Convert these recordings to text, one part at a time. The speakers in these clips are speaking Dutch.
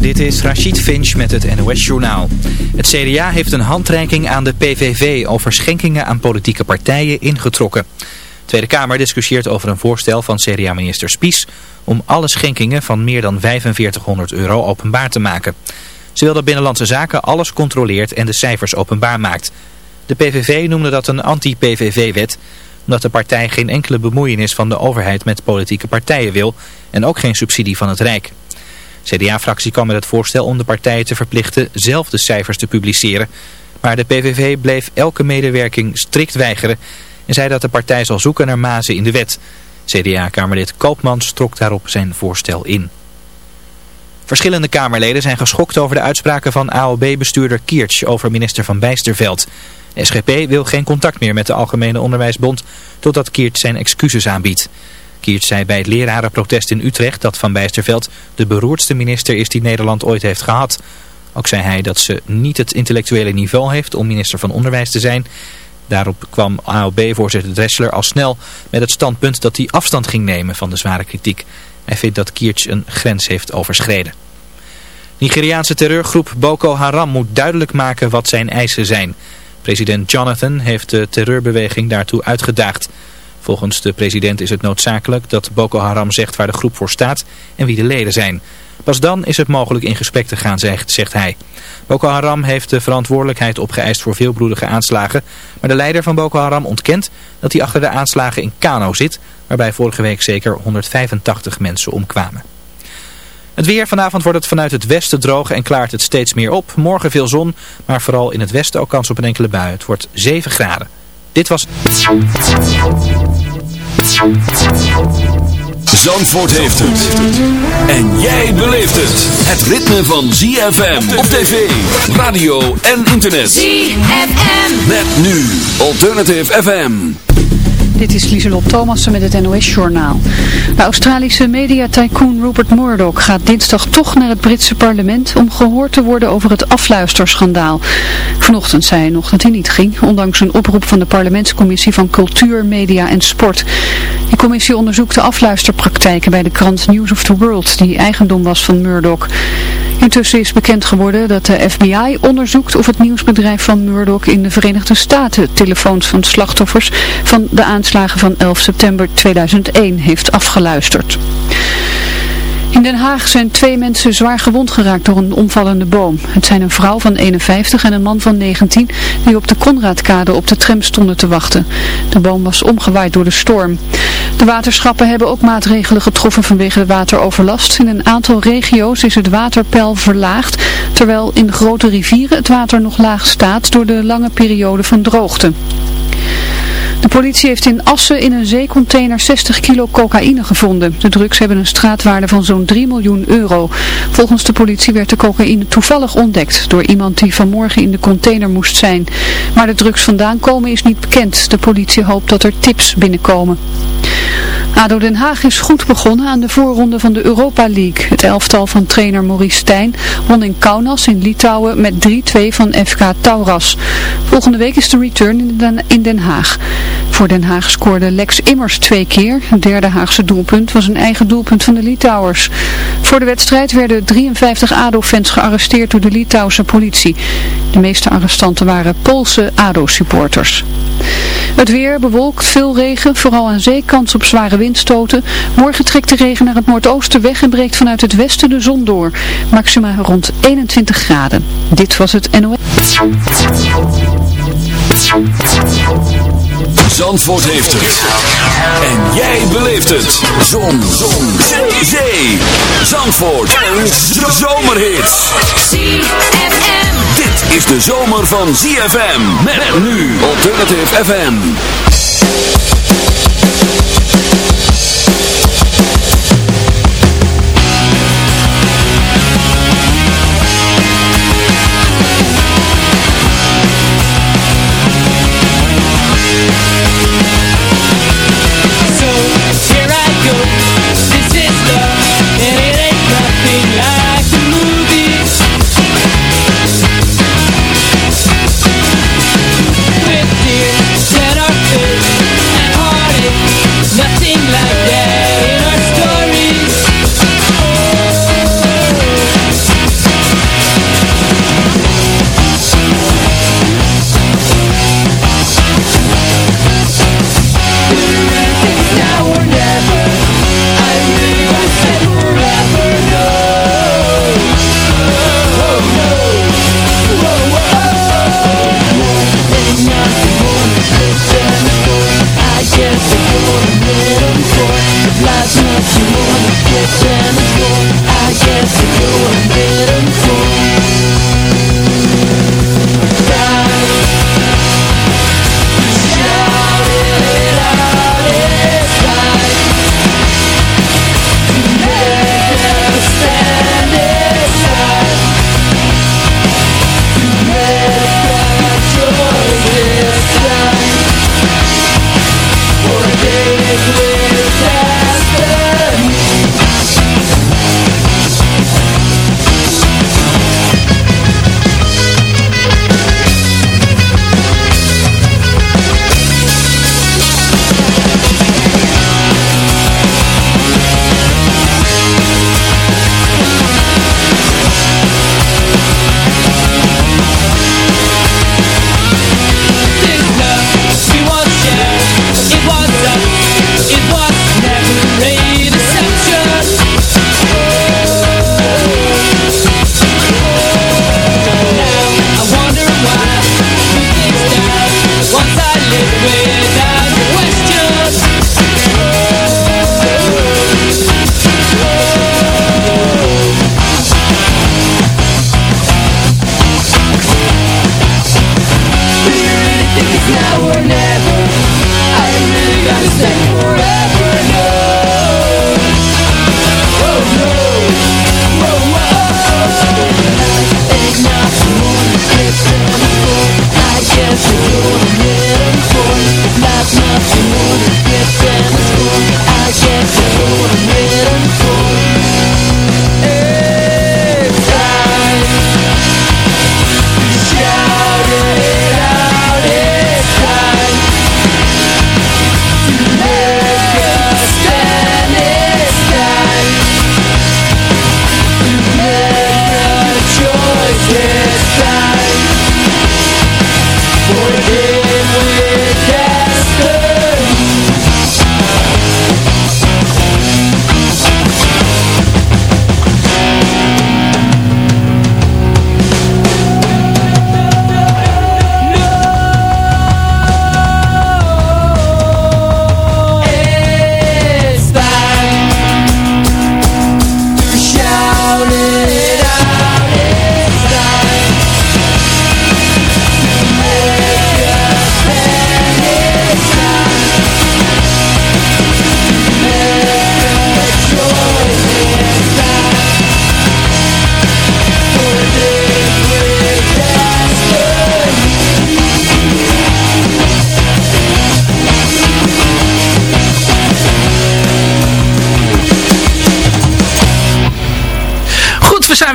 Dit is Rachid Finch met het NOS-journaal. Het CDA heeft een handreiking aan de PVV over schenkingen aan politieke partijen ingetrokken. De Tweede Kamer discussieert over een voorstel van CDA-minister Spies... om alle schenkingen van meer dan 4500 euro openbaar te maken. Ze wil dat Binnenlandse Zaken alles controleert en de cijfers openbaar maakt. De PVV noemde dat een anti-PVV-wet omdat de partij geen enkele bemoeienis van de overheid met politieke partijen wil en ook geen subsidie van het Rijk. CDA-fractie kwam met het voorstel om de partijen te verplichten zelf de cijfers te publiceren. Maar de PVV bleef elke medewerking strikt weigeren en zei dat de partij zal zoeken naar mazen in de wet. CDA-kamerlid Koopmans trok daarop zijn voorstel in. Verschillende Kamerleden zijn geschokt over de uitspraken van AOB-bestuurder Kiertsch over minister Van Bijsterveld. SGP wil geen contact meer met de Algemene Onderwijsbond totdat Kiert zijn excuses aanbiedt. Kiert zei bij het lerarenprotest in Utrecht dat Van Bijsterveld de beroerdste minister is die Nederland ooit heeft gehad. Ook zei hij dat ze niet het intellectuele niveau heeft om minister van Onderwijs te zijn. Daarop kwam AOB-voorzitter Dressler al snel met het standpunt dat hij afstand ging nemen van de zware kritiek. Hij vindt dat Kiert een grens heeft overschreden. Nigeriaanse terreurgroep Boko Haram moet duidelijk maken wat zijn eisen zijn. President Jonathan heeft de terreurbeweging daartoe uitgedaagd. Volgens de president is het noodzakelijk dat Boko Haram zegt waar de groep voor staat en wie de leden zijn. Pas dan is het mogelijk in gesprek te gaan, zegt hij. Boko Haram heeft de verantwoordelijkheid opgeëist voor veelbloedige aanslagen. Maar de leider van Boko Haram ontkent dat hij achter de aanslagen in Kano zit, waarbij vorige week zeker 185 mensen omkwamen. Het weer, vanavond wordt het vanuit het westen droog en klaart het steeds meer op. Morgen veel zon, maar vooral in het westen ook kans op een enkele bui. Het wordt 7 graden. Dit was... Zandvoort heeft het. En jij beleeft het. Het ritme van ZFM op tv, radio en internet. ZFM. Met nu Alternative FM. Dit is Lieselot Thomassen met het NOS-journaal. De Australische mediatycoon Rupert Murdoch gaat dinsdag toch naar het Britse parlement om gehoord te worden over het afluisterschandaal. Vanochtend zei hij nog dat hij niet ging, ondanks een oproep van de parlementscommissie van Cultuur, Media en Sport. Die commissie onderzoekt de afluisterpraktijken bij de krant News of the World, die eigendom was van Murdoch. Intussen is bekend geworden dat de FBI onderzoekt of het nieuwsbedrijf van Murdoch in de Verenigde Staten telefoons van slachtoffers van de aanslagen van 11 september 2001 heeft afgeluisterd. In Den Haag zijn twee mensen zwaar gewond geraakt door een omvallende boom. Het zijn een vrouw van 51 en een man van 19 die op de Konraadkade op de tram stonden te wachten. De boom was omgewaaid door de storm. De waterschappen hebben ook maatregelen getroffen vanwege de wateroverlast. In een aantal regio's is het waterpeil verlaagd, terwijl in grote rivieren het water nog laag staat door de lange periode van droogte. De politie heeft in Assen in een zeecontainer 60 kilo cocaïne gevonden. De drugs hebben een straatwaarde van zo'n 3 miljoen euro. Volgens de politie werd de cocaïne toevallig ontdekt door iemand die vanmorgen in de container moest zijn. Maar de drugs vandaan komen is niet bekend. De politie hoopt dat er tips binnenkomen. ADO Den Haag is goed begonnen aan de voorronde van de Europa League. Het elftal van trainer Maurice Stijn won in Kaunas in Litouwen met 3-2 van FK Tauras. Volgende week is de return in Den Haag. Voor Den Haag scoorde Lex Immers twee keer. Het derde Haagse doelpunt was een eigen doelpunt van de Litouwers. Voor de wedstrijd werden 53 ADO-fans gearresteerd door de Litouwse politie. De meeste arrestanten waren Poolse ADO-supporters. Het weer bewolkt, veel regen, vooral aan zee kans op zware windstoten. Morgen trekt de regen naar het noordoosten weg en breekt vanuit het westen de zon door. Maxima rond 21 graden. Dit was het NOS. Zandvoort heeft het. En jij beleeft het. Zon. Zon. Zee. Zandvoort. Een zomerhit. ZFM. Dit is de zomer van ZFM. Met nu Alternative FM.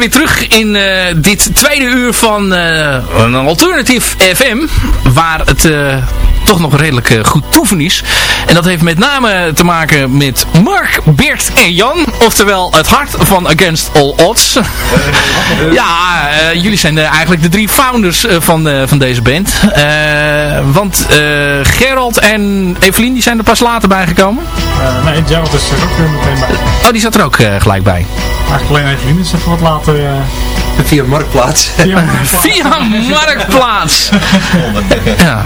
Weer terug in eh, dit tweede uur van eh, een alternatief FM. Waar het eh, toch nog redelijk goed toeven is. En dat heeft met name te maken met Mark, Beert en Jan. Oftewel het hart van Against All Odds. ja, jullie zijn eigenlijk de drie founders van, van deze band. Want Gerald en Evelien die zijn er pas later bijgekomen. Nee, Gerald is er ook weer meteen bij. Oh, die zat er ook gelijk bij. Eigenlijk alleen Evelien is even wat later. eh Via Marktplaats. via Via Marktplaats. ja.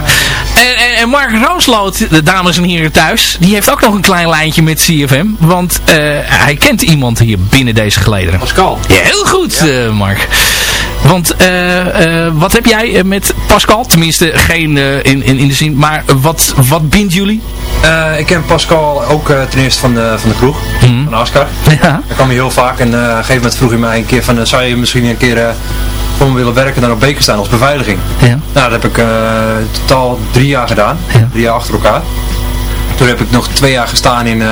En, en, en Mark Roosloot, de dames en heren thuis, die heeft ook nog een klein lijntje met CFM. Want eh, hij kent iemand hier binnen deze gelederen. Pascal. Ja, heel goed, eh, Mark. Want eh, eh, wat heb jij eh, met Pascal? Tenminste, geen in, in, in de zin, maar wat, wat bindt jullie? Ik ken Pascal ook ten eerste van de, van de kroeg, Mhm. van Ascar. Ja. Daar kwam hij heel vaak en op een gegeven moment vroeg hij mij een keer van, zou je misschien een keer voor me willen werken dan op beker staan als beveiliging? Ja. Nou, dat heb ik totaal drie jaar gedaan, Ja. drie jaar achter elkaar. Toen heb ik nog twee jaar gestaan in,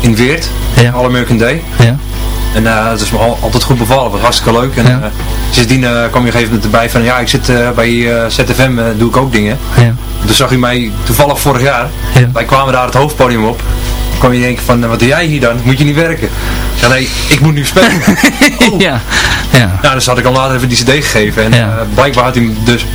in Weert, Ja. All American Day. Ja. En eh dat is me al- altijd goed bevallen, was hartstikke leuk. En Ja. eh, sindsdien eh, kwam je op een gegeven moment erbij van, ja ik zit eh, bij eh, ZFM, eh, doe ik ook dingen. Ja. Toen zag u mij toevallig vorig jaar. Ja. Wij kwamen daar het hoofdpodium op. Toen kwam je denken van, eh, wat doe jij hier dan? Moet je niet werken? Ja nee, ik moet nu spelen. oh. ja. Ja. Nou, dus had ik al later even die cd gegeven. En eh, blijkbaar had hij hem dus,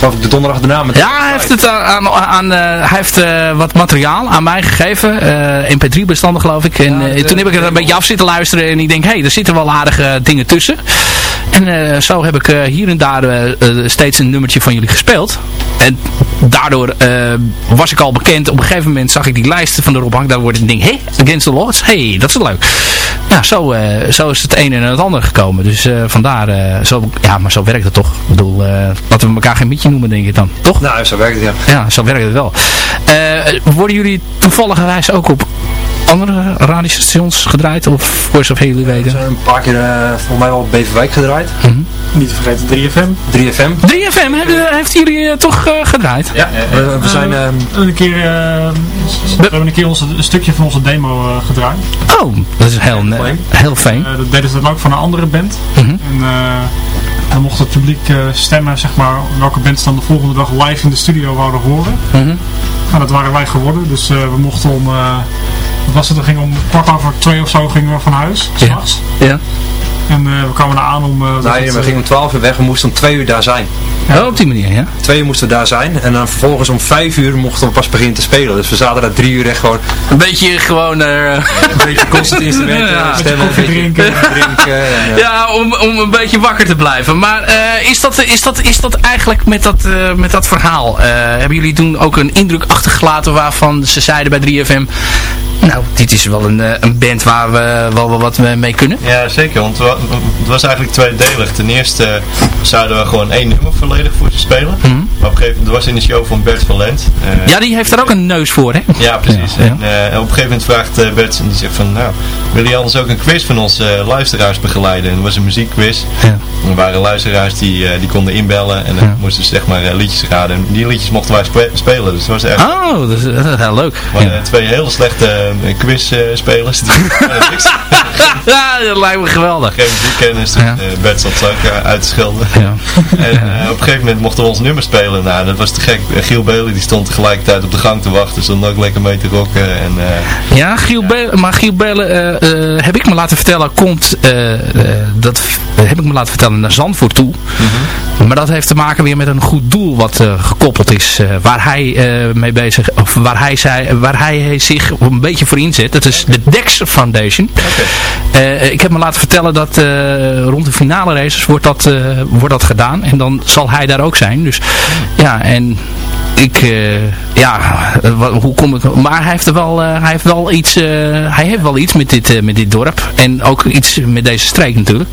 geloof ik, de donderdag daarna met Ja, hij heeft, het aan, aan, aan, eh, hij heeft eh, wat materiaal aan mij gegeven. eh MP3 bestanden geloof ik. En Ja, eh, de- toen heb ik er een beetje af zitten luisteren. En ik denk, hé, hey, er zitten wel aardige dingen tussen. En eh, zo heb ik eh, hier en daar eh, steeds een nummertje van jullie gespeeld. En daardoor was ik al bekend. Op een gegeven moment zag ik die lijsten van de Rob Hank. Daar wordt het ding, hé, Against the Lords. Hé, hey, dat is leuk. Ja, zo, zo is het een en het ander gekomen. Dus vandaar, zo, ja, maar zo werkt het toch. Ik bedoel, laten we elkaar geen mietje noemen, denk ik dan. Toch? Nou, zo werkt het ja. Ja, zo werkt het wel. Worden jullie toevalligerwijs ook op andere radiostations gedraaid? Of voor zover jullie We weten? zijn een paar keer eh, volgens mij wel op Beverwijk gedraaid. niet te vergeten 3FM. 3FM. 3FM hebben, heeft jullie eh, toch eh, gedraaid? Ja, we, we zijn... ehm, Een keer, eh, we hebben een keer onze, een stukje van onze demo eh, gedraaid. Oh, dat is heel, heel fijn. Eh, dat deden ze dan ook van een andere band. Mhm. En dan mocht het publiek eh, stemmen, zeg maar, welke band ze dan de volgende dag live in de studio wouden horen. Mhm. Nou, dat waren wij geworden. Dus eh, we mochten om, eh, wat was het, we gingen om kwart over twee of zo gingen we van huis, Ja. s'nachts. Ja. En eh, we kwamen daar aan om... eh, nee, het, we eh, gingen om 12 uur weg. We moesten om 2 uur daar zijn. Oh, op die manier, ja. Twee uur moesten we daar zijn. En dan vervolgens om 5 uur mochten we pas beginnen te spelen. Dus we zaten daar drie uur echt gewoon Een beetje gewoon... eh, een beetje constant instrumenten, Ja. stemmen, koffie een beetje drinken. drinken. En, ja, om, om een beetje wakker te blijven. Maar eh, is, dat, is, dat, is dat eigenlijk met dat, eh, met dat verhaal? eh, hebben jullie toen ook een indruk achtergelaten waarvan ze zeiden bij 3FM... Nou, dit is wel een, eh, een band waar we wel, wat mee kunnen. Ja, zeker, want het was eigenlijk tweedelig. Ten eerste eh, zouden we gewoon één nummer volledig voor ze spelen. Mhm. Maar op een gegeven moment, was in de show van Bert van Lent. eh, Ja, die heeft er ook een neus voor, hè? Ja, precies. Ja, ja. En, op een gegeven moment vraagt Bert, en die zegt van, nou, wil je anders ook een quiz van onze luisteraars begeleiden? En dat was een muziekquiz. Ja. Er waren luisteraars die, die konden inbellen en dan moesten ze zeg maar liedjes raden. En die liedjes mochten wij spe- spelen, dus dat was echt... Oh, dat is, dat is heel leuk. Twee hele slechte eh, quizspelers. die hadden niks. ja, dat lijkt me geweldig. Geen muziekkennis, dus Ja. eh, Bert zat ook eh, uit te schelden. Ja. En eh, op een gegeven moment mochten we ons nummer spelen. Nou, dat was te gek. Giel Belen die stond tegelijkertijd op de gang te wachten. Stond ook lekker mee te rocken. En, Ja, Giel Belen, maar Giel Belen, heb ik me laten vertellen, komt, dat heb ik me laten vertellen, naar Zandvoort toe. Maar dat heeft te maken weer met een goed doel wat gekoppeld is, waar hij mee bezig, of waar hij, zei, waar hij zich een beetje voor inzet. Dat is de Dex Foundation. Eh, ik heb me laten vertellen dat eh, rond de finale races wordt dat, eh, wordt dat gedaan. En dan zal hij daar ook zijn. Dus ja, en ik, eh, ja, eh, wat- hoe kom ik, maar hij heeft er wel, eh, hij heeft wel iets, eh, hij heeft wel iets met dit, eh, met dit dorp. En ook iets met deze streek natuurlijk.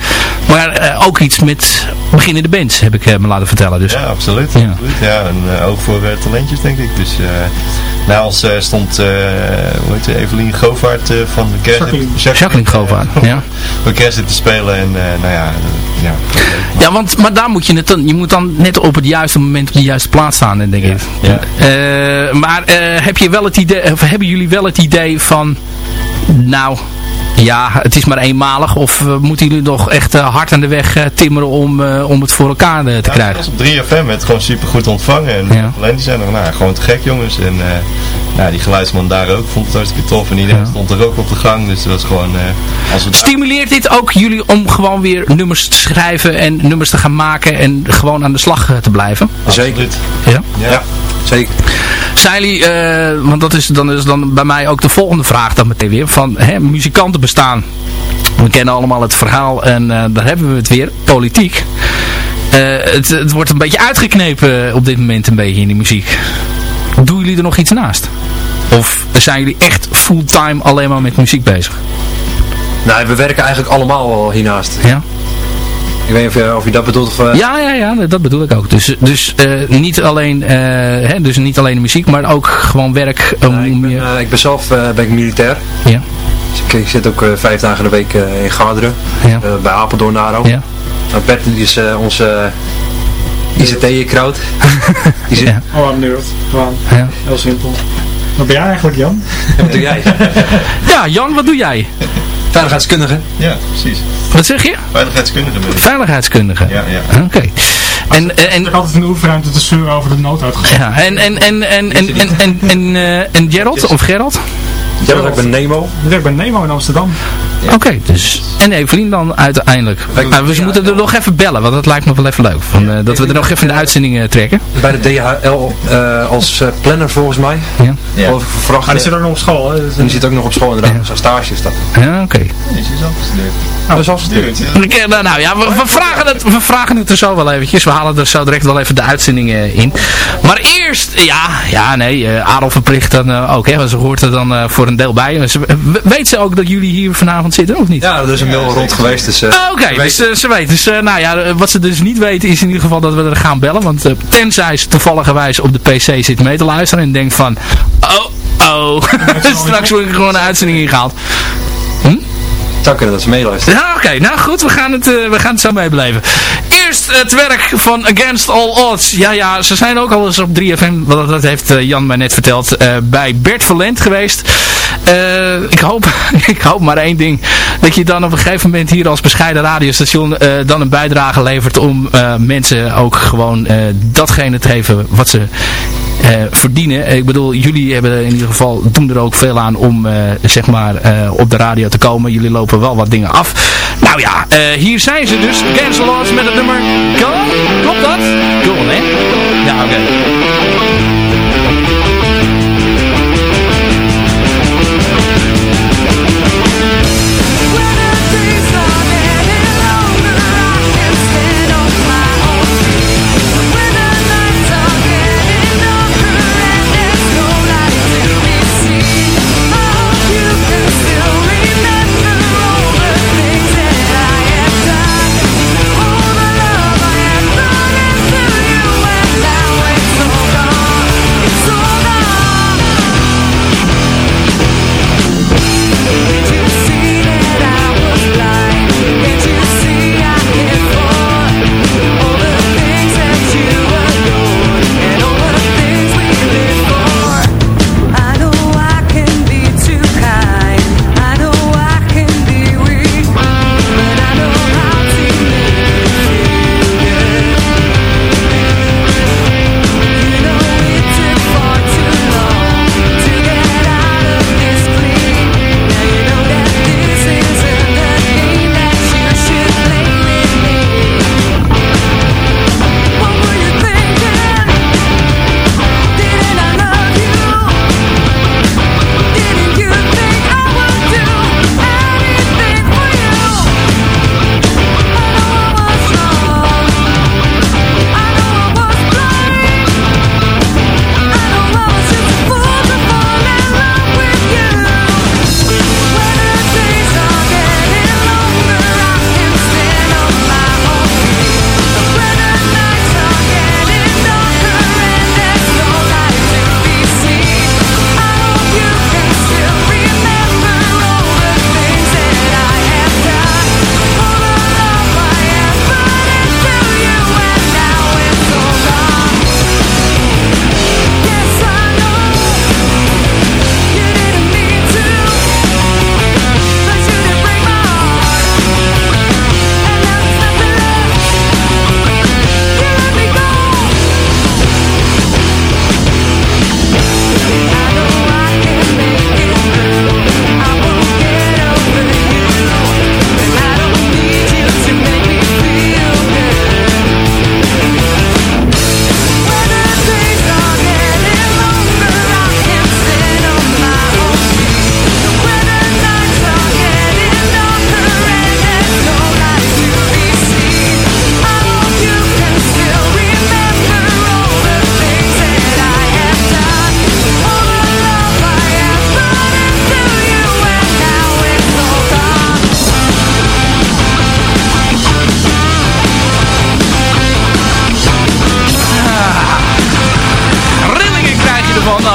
Maar eh, ook iets met beginnende bands, heb ik eh, me laten vertellen. Dus ja, absoluut. Ja. absoluut. Ja, en ook voor eh, talentjes denk ik. Dus eh na ons eh, stond, eh hoe heet ze, Evelien Govaert eh, van de Kerst. Jacqueline. Jacqueline Govaert, ja. Voor Kerst te spelen en eh, nou ja, ja. Ja, want, maar daar moet je het dan, je moet dan net op het juiste moment op de juiste plaats staan, denk ik. Ja. Eh, maar eh, heb je wel het idee, of hebben jullie wel het idee van, nou, ja, het is maar eenmalig. Of eh, moeten jullie nog echt hard aan de weg timmeren om, eh, om het voor elkaar te Ja, krijgen? dat was op 3FM werd gewoon super goed ontvangen. En Ja. alleen die zijn er, nou, gewoon te gek jongens. En eh, nou, die geluidsman daar ook vond het hartstikke tof. En iedereen Ja. stond er ook op de gang. Dus het was gewoon, eh, als we Stimuleert dit ook jullie om gewoon weer nummers te schrijven en nummers te gaan maken en gewoon aan de slag te blijven? Zeker. Ja. Ja. Zeker. Zijn jullie, eh, want dat is dan, is dan bij mij ook de volgende vraag dan meteen weer, van hè, muzikanten bestaan. We kennen allemaal het verhaal en eh, daar hebben we het weer, politiek. Eh, het, het wordt een beetje uitgeknepen op dit moment een beetje in de muziek. Doen jullie er nog iets naast? Of zijn jullie echt fulltime alleen maar met muziek bezig? Nou, we werken eigenlijk allemaal wel hiernaast. Ja? Ik weet niet of je, of je dat bedoelt of... eh, Ja, ja, ja, dat bedoel ik ook. Dus, dus, eh, niet, alleen, eh, hè, dus niet alleen de muziek, maar ook gewoon werk. om ik, ben, je- eh, ik ben zelf eh, ben ik militair. ja, Dus ik, ik zit ook eh, vijf dagen in de week eh, in Garderen. ja, eh, bij Apeldoorn Naro. ja. Nou, Bert is eh, onze ICT-kraut. Die zit... Ja. Oh, I'm nerd. Gewoon, Ja. heel simpel. Wat ben jij eigenlijk, Jan? Wat doe jij? ja, Jan, wat doe jij? Veiligheidskundige. ja, precies. Wat zeg je? Veiligheidskundige ben ik. Veiligheidskundige. Ja, ja. Oké. En, en, Ik heb altijd in de oefenruimte te zeuren over de nooduitgang. ja, en, en, en, en, en, en, en, en, eh, en Gerald of Gerald? Jij was ook bij Nemo. Ik werk bij Nemo in Amsterdam. Oké, dus. En Evelien dan uiteindelijk. Nou, we moeten er nog even bellen, want dat lijkt me wel even leuk. Van, eh, dat we er nog even in de uitzending eh, trekken. Bij de DHL eh, als planner volgens mij. Ja, Ja. Vrachten. Maar die zit ook nog op school, hè? Die zit ook nog op school inderdaad. Zo'n stage is dat. ja oké. Is je zelf gestudeerd? Dat is afgestuurd. Ik, eh, Nou, nou ja, we, we, vragen het, we vragen het er zo wel eventjes. We halen er zo direct wel even de uitzending eh, in. Maar eerst, ja, ja nee, eh Adolf verplicht dan eh, ook. Hè, want ze hoort er dan eh, voor een deel bij. Ze, weet ze ook dat jullie hier vanavond zitten, of niet? Ja, er is een mail rond geweest. Dus, eh, Ah, Oké, weet- dus eh, ze weet. Dus eh, nou ja, wat ze dus niet weten is in ieder geval dat we er gaan bellen. Want tenzij ze toevalligerwijs op de pc zit mee te luisteren en denkt van... Oh, oh, straks word ik gewoon een uitzending ingehaald. het zou kunnen dat ze meeluisteren. Ja, oké. Nou goed, we gaan, het, eh, we gaan het zo meebeleven. Eerst het werk van Against All Odds. Ja, ja, ze zijn ook al eens op 3FM, want dat heeft Jan mij net verteld, eh, bij Bert Verlent geweest. Eh, ik, hoop, ik hoop maar één ding, dat je dan op een gegeven moment hier als bescheiden radiostation eh, dan een bijdrage levert om eh, mensen ook gewoon datgene te geven wat ze verdienen. Ik bedoel, jullie hebben in ieder geval, doen er ook veel aan om zeg maar op de radio te komen. Jullie lopen wel wat dingen af. Nou ja, hier zijn ze dus. Cancel Lords met het nummer Go. Klopt dat? Go hè? Ja, oké. All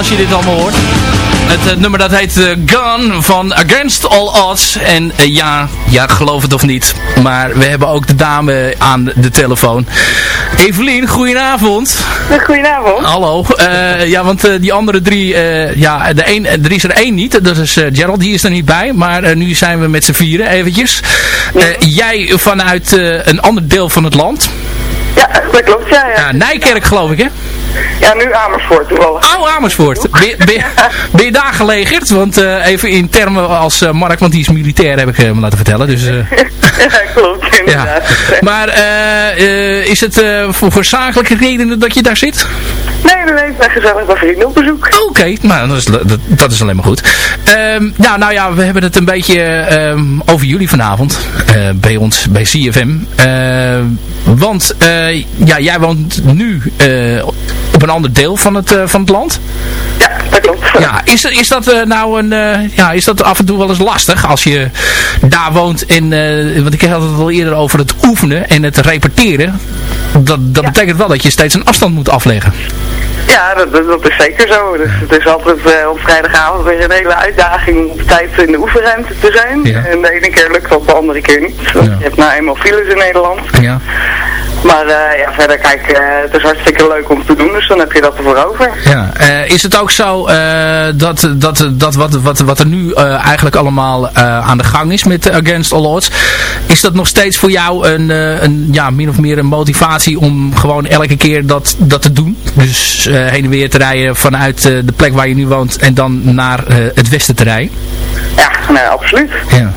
als je dit allemaal hoort. Het eh, nummer dat heet eh, Gun van Against All Odds. En eh, ja, ja, geloof het of niet. Maar we hebben ook de dame aan de telefoon. Evelien, goedenavond. Goedenavond. Hallo. Ja, want die andere drie, ja, de een, er is er één niet. Dat is Gerald, die is er niet bij. Maar nu zijn we met z'n vieren eventjes. Jij vanuit een ander deel van het land. Ja, dat klopt, ja. Ja, Ja, Nijkerk geloof ik, hè? Ja nu Amersfoort toevallig. Oh, Amersfoort. Ben, je- ben, je- ben je daar gelegerd? Want eh, even in termen als eh, Mark, want die is militair, heb ik eh, me laten vertellen. Dus, eh, ja, klopt, ja. inderdaad. Maar eh, eh, is het eh, voor, voor zakelijke redenen dat je daar zit? Nee, nee, nee, ik ben gezellig bij vrienden op bezoek. Oké, nou dat is, dat, dat is alleen maar goed. Ja, nou ja, we hebben het een beetje ehm, over jullie vanavond. eh, bij ons, bij CFM. Ehm, want eh, ja, jij woont nu eh, op een ander deel van het, eh, van het land. Ja, dat klopt. Ja, is, is dat eh, nou een, eh, ja, is dat af en toe wel eens lastig als je daar woont en, want ik had het al eerder over het oefenen en het repeteren. Dat, dat Ja. betekent wel dat je steeds een afstand moet afleggen. Ja, dat, dat, is zeker zo. Dus het is altijd op vrijdagavond weer een hele uitdaging om op tijd in de oefenruimte te zijn. Ja. En de ene keer lukt dat, de andere keer niet. Want Ja. Je hebt nou eenmaal files in Nederland. Ja. Maar eh, ja, verder kijk, eh, het is hartstikke leuk om te doen, dus dan heb je dat ervoor over. Ja, eh, is het ook zo dat, dat, dat wat, wat, wat er nu eigenlijk allemaal aan de gang is met Against All Odds, is dat nog steeds voor jou een, een ja, min of meer een motivatie om gewoon elke keer dat, dat te doen? Dus heen en weer te rijden vanuit de plek waar je nu woont en dan naar het westen te rijden? Ja, nee, absoluut. Ja.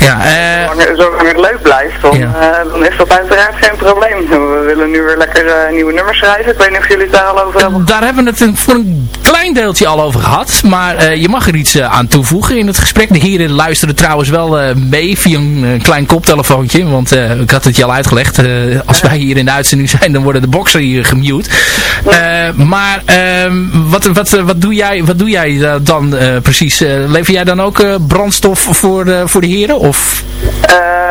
Ja, eh, Zolang, zolang het leuk blijft, dan, Ja. eh, dan is dat uiteraard geen probleem. We willen nu weer lekker eh, nieuwe nummers schrijven. Ik weet niet of jullie het daar al over hebben. Daar hebben we het een- voor een klein deeltje al over gehad. Maar eh, je mag er iets eh, aan toevoegen in het gesprek. De heren luisteren trouwens wel eh, mee via een klein koptelefoontje. Want ik had het je al uitgelegd. als wij hier in de uitzending zijn, dan worden de boxen hier gemute. Maar ehm, wat, wat, wat doe jij, wat doe jij dan precies? Lever jij dan ook brandstof voor, voor de heren? Of?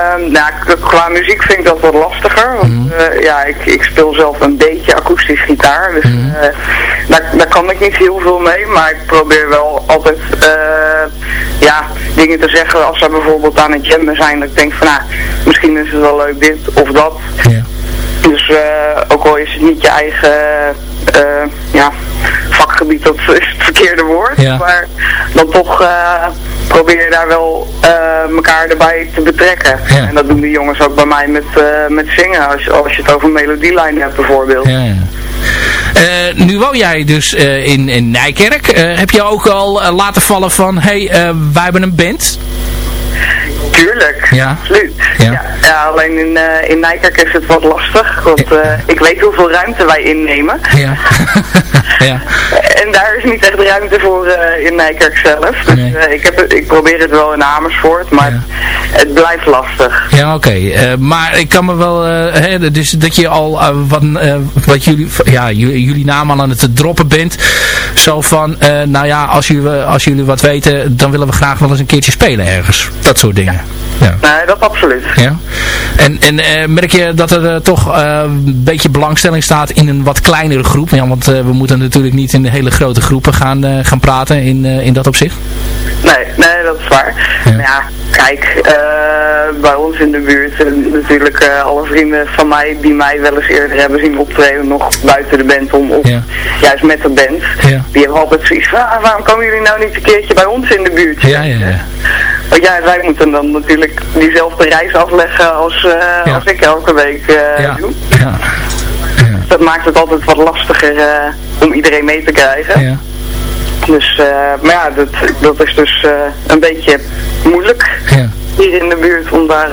Ehm, nou, qua muziek vind ik dat wat lastiger. Want Mhm. eh, ja, ik, ik speel zelf een beetje akoestisch gitaar. Dus Mhm. eh, daar, daar kan ik niet heel veel mee. Maar ik probeer wel altijd eh, ja, dingen te zeggen als we bijvoorbeeld aan het jammen zijn. Dat ik denk van nou, misschien is het wel leuk dit of dat. Dus eh, ook al is het niet je eigen eh, ja, vakgebied, dat is het verkeerde woord. Ja. Maar dan toch eh, probeer je daar wel eh, elkaar erbij te betrekken. Ja. En dat doen de jongens ook bij mij met, met zingen. Als, als je het over melodielijnen hebt bijvoorbeeld. Ja, ja. Nu woon jij dus in, in Nijkerk. Heb je ook al laten vallen van, hé, hey, wij hebben een band? Tuurlijk, Ja. absoluut. Ja. Alleen in, eh, in Nijkerk is het wat lastig, want eh, ik weet hoeveel ruimte wij innemen. Ja. ja. En daar is niet echt ruimte voor eh, in Nijkerk zelf. Dus Nee. ik, heb ik probeer het wel in Amersfoort, maar Ja. het blijft lastig. Ja, oké. Maar ik kan me wel... hè, dus dat je al wat, wat jullie, ja, jullie, naam al aan het droppen bent. Zo van, nou ja, als jullie, als jullie wat weten, dan willen we graag wel eens een keertje spelen ergens. Dat soort dingen. Ja. Nee, dat absoluut. Ja. En, en eh, merk je dat er eh, toch eh, een beetje belangstelling staat in een wat kleinere groep? Ja, want we moeten natuurlijk niet in de hele grote groepen gaan, gaan praten in, in dat opzicht. Nee, nee, dat is waar. Ja. Maar ja, kijk, bij ons in de buurt, natuurlijk alle vrienden van mij die mij wel eens eerder hebben zien optreden, nog buiten de band om, of Ja. juist met de band, die hebben altijd zoiets van, ah, waarom komen jullie nou niet een keertje bij ons in de buurt? Ja, ja, ja. Want ja, wij moeten dan natuurlijk diezelfde reis afleggen als, eh, Ja. als ik elke week eh, Ja. doe. Ja. Dat maakt het altijd wat lastiger eh, om iedereen mee te krijgen. Ja. Dus, maar ja, dat, dat is dus een beetje moeilijk Ja. hier in de buurt om daar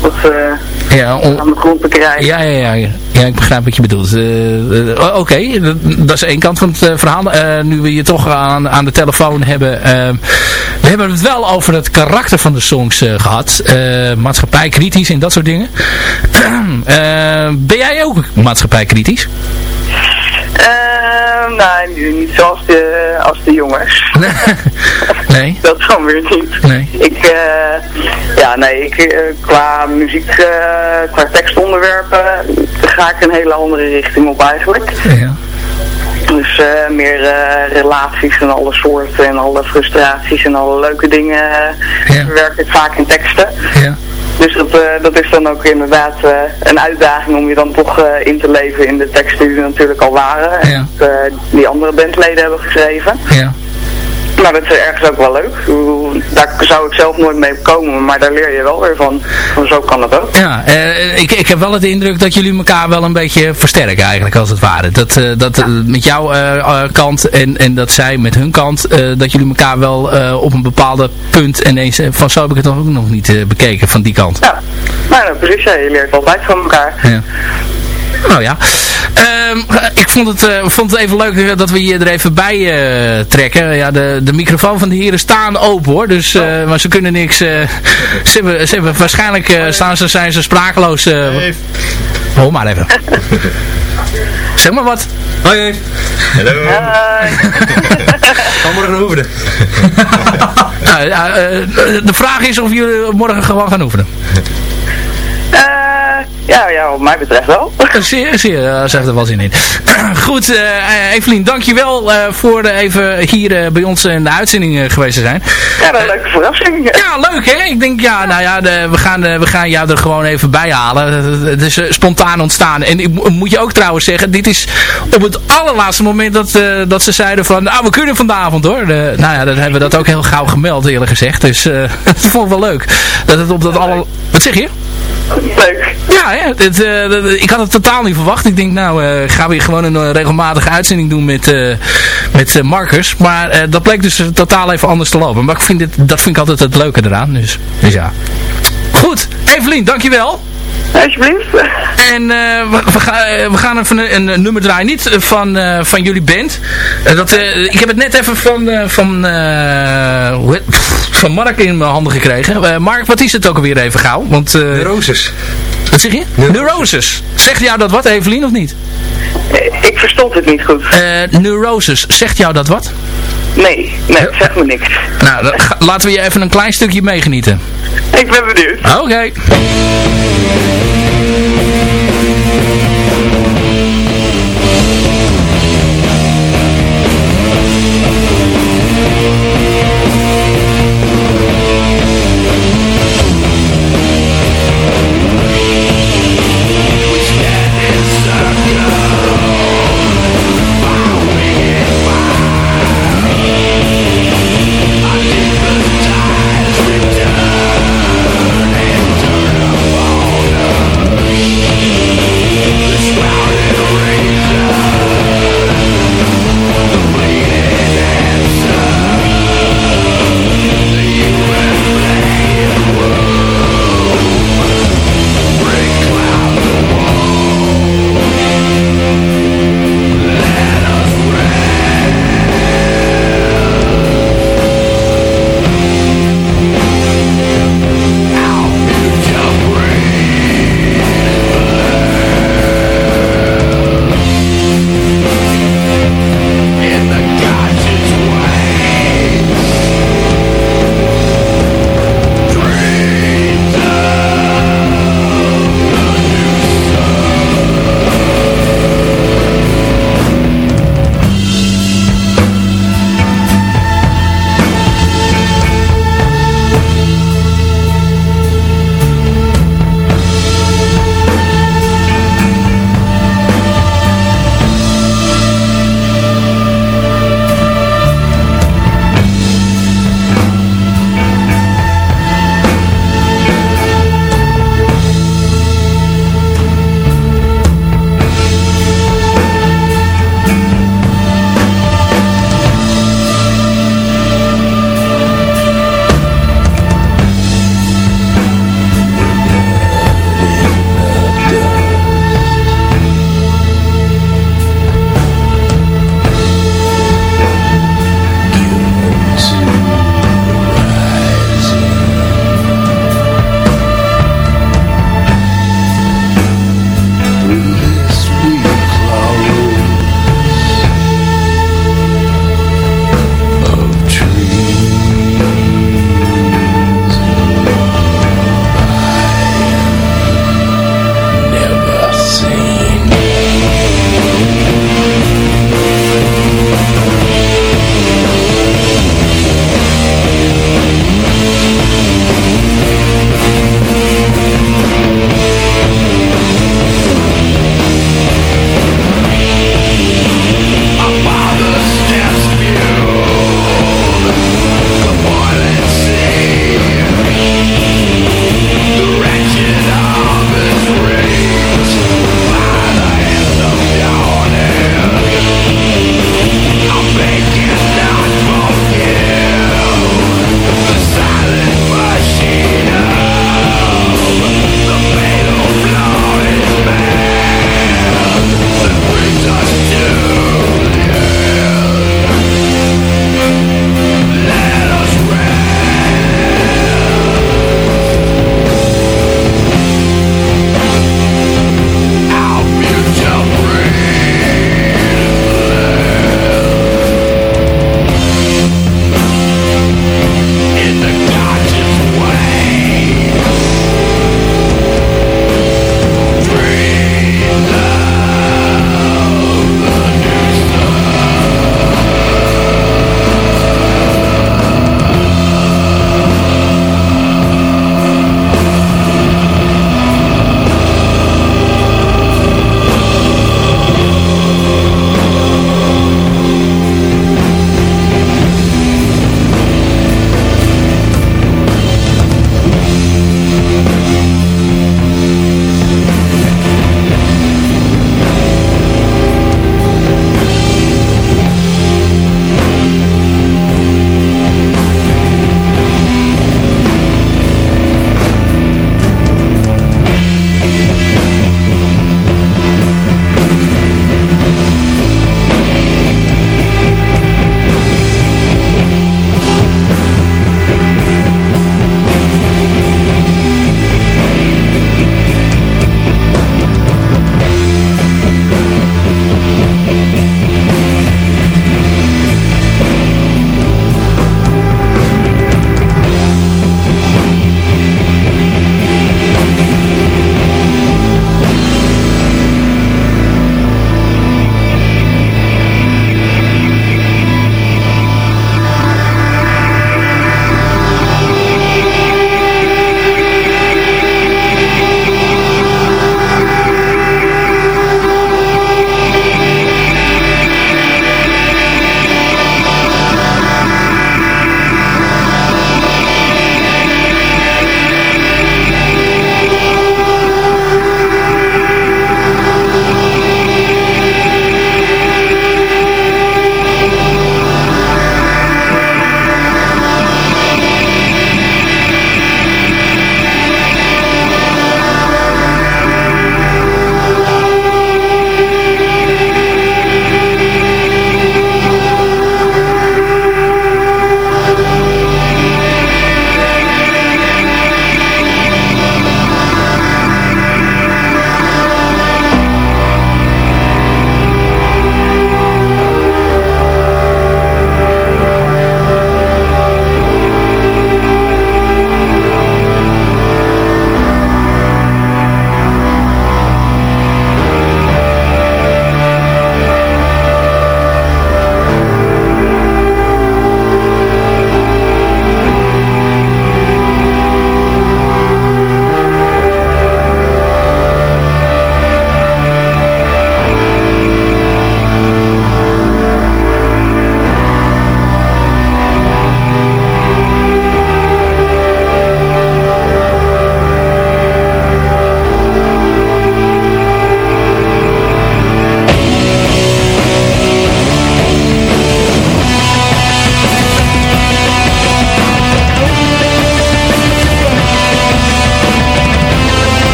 wat eh, Ja, on- aan de grond te krijgen. Ja, ja, ja, ja. Ja, ik begrijp wat je bedoelt. Eh, eh, Oké, dat, dat is één kant van het verhaal. Nu we je toch aan, aan de telefoon hebben. we hebben het wel over het karakter van de songs eh, gehad. Eh maatschappijkritisch en dat soort dingen. Ben jij ook maatschappijkritisch? Eh, nou, nu niet zoals de, als de jongens. nee? Dat kan weer niet. Nee. Ik, eh, ja, nee, ik, eh, qua muziek, eh, qua tekstonderwerpen ga ik een hele andere richting op eigenlijk. Ja. Dus meer relaties en alle soorten en alle frustraties en alle leuke dingen eh, Ja. ik vaak in teksten. Ja. Dus dat, eh, dat is dan ook inderdaad eh, een uitdaging om je dan toch eh, in te leven in de teksten die er natuurlijk al waren. En Ja. die andere bandleden hebben geschreven. Ja. Maar dat is ergens ook wel leuk. Daar zou ik zelf nooit mee komen, maar daar leer je wel weer van. Van zo kan het ook. Ja, eh, ik, ik heb wel het indruk dat jullie elkaar wel een beetje versterken eigenlijk als het ware. Dat, eh, dat eh, met jouw kant en, en dat zij met hun kant, dat jullie elkaar wel op een bepaalde punt ineens, van zo heb ik het ook nog niet bekeken van die kant. Ja, nou, ja, precies. Ja, je leert altijd van elkaar. Ja. Nou ja, Ehm, ik vond het, eh, vond het even leuk eh, dat we je er even bij eh, trekken. Ja, de, de microfoon van de heren staan open hoor, dus, eh, maar ze kunnen niks. eh, ze, hebben, ze hebben waarschijnlijk eh, staan ze, zijn ze sprakeloos. eh, Hoor maar even. zeg maar wat. Hoi, Hallo. Ga morgen naar Hoeveren. Nou, ja, eh, de vraag is of jullie morgen gewoon gaan oefenen. Eh, ja, ja, wat mij betreft wel. Zeer, zeer, uh, zegt er wel zin in. Goed, uh, Evelien, dankjewel uh, voor even hier uh, bij ons in de uitzending geweest te zijn. Ja, een leuke verrassing. Ja, leuk hè? Ik denk, ja, nou ja, de, we, gaan, we gaan jou er gewoon even bij halen. Het is spontaan ontstaan. En ik moet je ook trouwens zeggen, dit is op het allerlaatste moment dat, dat ze zeiden van, nou, we kunnen vanavond hoor. De, nou ja, dan hebben we dat ook heel gauw gemeld eerlijk gezegd. Dus dat vond ik wel leuk. Dat het op dat aller... Wat zeg je? Leuk. Ja, ja het, uh, ik had het totaal niet verwacht. Ik denk, nou, uh, gaan we gewoon een uh, regelmatige uitzending doen met, met Marcus. Maar dat bleek dus totaal even anders te lopen. Maar ik vind dit, dat vind ik altijd het leuke eraan. Dus, dus ja. Goed, Evelien, dankjewel. Alsjeblieft. En uh, we, we, gaan, we gaan even een, een, nummer draaien. Niet van, uh, van jullie band. Uh, dat, ik heb het net even van, van, heet, van Mark in mijn handen gekregen. Mark, wat is het ook alweer even gauw? Want, Neuroses. Wat zeg je? Neuroses. Zegt jou dat wat, Evelien, of niet? Ik verstond het niet goed. Neuroses. Zegt jou dat wat? Nee, nee, zegt me niks. Nou, dan, laten we je even een klein stukje meegenieten. Ik ben benieuwd. Oké. Okay.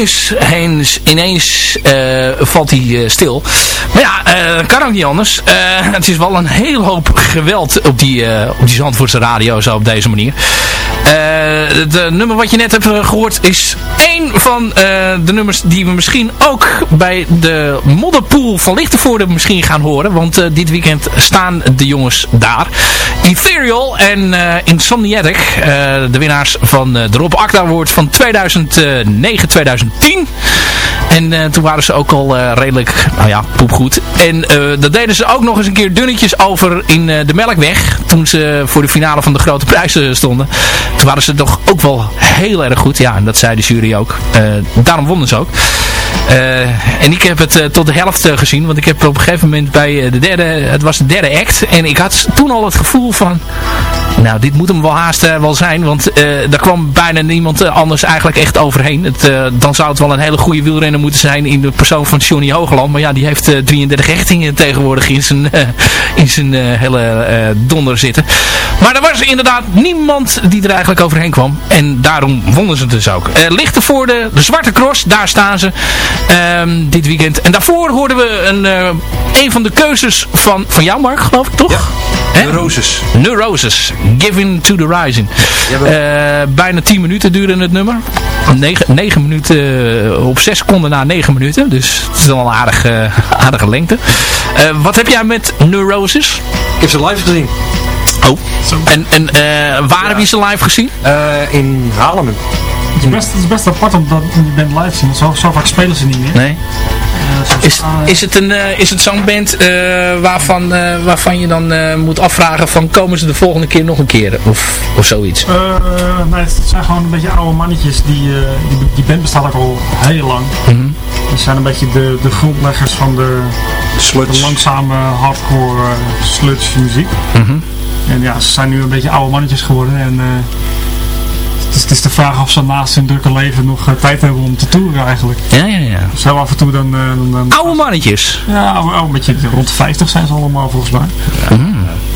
Ineens, ineens, eh, valt hij eh, stil. Maar ja, eh, kan ook niet anders. Het is wel een hele hoop geweld op die, op die Zandvoortse radio zo op deze manier. Eh, het nummer wat je net hebt eh, gehoord is één van eh, de nummers die we misschien ook bij de modderpool van Lichtenvoorde misschien gaan horen. Want eh, dit weekend staan de jongens daar. Ethereal en eh Insomniatic, eh, de winnaars van eh, de Rob Akda Award van 2009-2010. En eh, toen waren ze ook al eh, redelijk, nou ja, poepgoed. En eh, dat deden ze ook nog eens een keer dunnetjes over in eh, de Melkweg. Toen ze voor de finale van de grote prijzen stonden. Toen waren ze toch ook wel heel erg goed. Ja, en dat zei de jury ook. Eh, daarom wonnen ze ook. Eh, en ik heb het eh, tot de helft gezien. Want ik heb op een gegeven moment bij de derde... Het was de derde act. En ik had toen al het gevoel van... Nou, dit moet hem wel haast eh, wel zijn. Want eh daar kwam bijna niemand eh, anders eigenlijk echt overheen. Het, dan zou het wel een hele goede wielrenner moeten zijn in de persoon van Johnny Hogeland. Maar ja, die heeft eh, 33 hechtingen tegenwoordig in zijn, in zijn hele donder zitten. Maar er was inderdaad niemand die er eigenlijk overheen kwam. En daarom wonnen ze dus ook. Uh, Lichtenvoorde, de Zwarte Cross, daar staan ze ehm, dit weekend. En daarvoor hoorden we een, een van de keuzes van, van jou Mark, geloof ik, toch? Hè? Neuroses. Neuroses, Giving to the Rising. Eh, bijna 10 minuten duurde het nummer. 9, 9 minuten, eh, op 6 seconden na 9 minuten. Dus het is wel een aardige, aardige lengte. Eh, wat heb jij met Neurosis? Ik heb ze live gezien. Oh. En, en eh, waar heb je ze live gezien? Eh, in Haarlem. Het is best, het is best apart om dat om die band live te zien, want zo, zo vaak spelen ze niet meer. Nee. Is, is het, een, eh, is het zo'n band eh, waarvan, eh, waarvan je dan eh, moet afvragen van komen ze de volgende keer nog een keer? Of, of zoiets? eh, nee, het zijn gewoon een beetje oude mannetjes. Die, eh, die, die band bestaat ook al heel lang. Mhm. Die zijn een beetje de, de grondleggers van de, langzame hardcore uh, sludge muziek. Mhm. En ja, ze zijn nu een beetje oude mannetjes geworden. En eh, het, is, de vraag of ze naast hun drukke leven nog eh, tijd hebben om te toeren eigenlijk. Ja, ja, ja. Dus heel af en toe dan... eh, dan, dan Oude mannetjes. ja, oude- oude, een beetje rond de 50 zijn ze allemaal volgens mij.